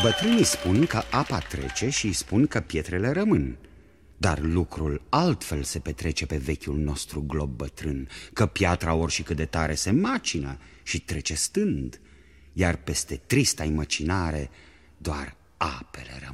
Bătrânii spun că apa trece și spun că pietrele rămân. Dar lucrul altfel se petrece pe vechiul nostru glob bătrân Că piatra ori și cât de tare se macină și trece stând Iar peste trista imăcinare doar apele rămân.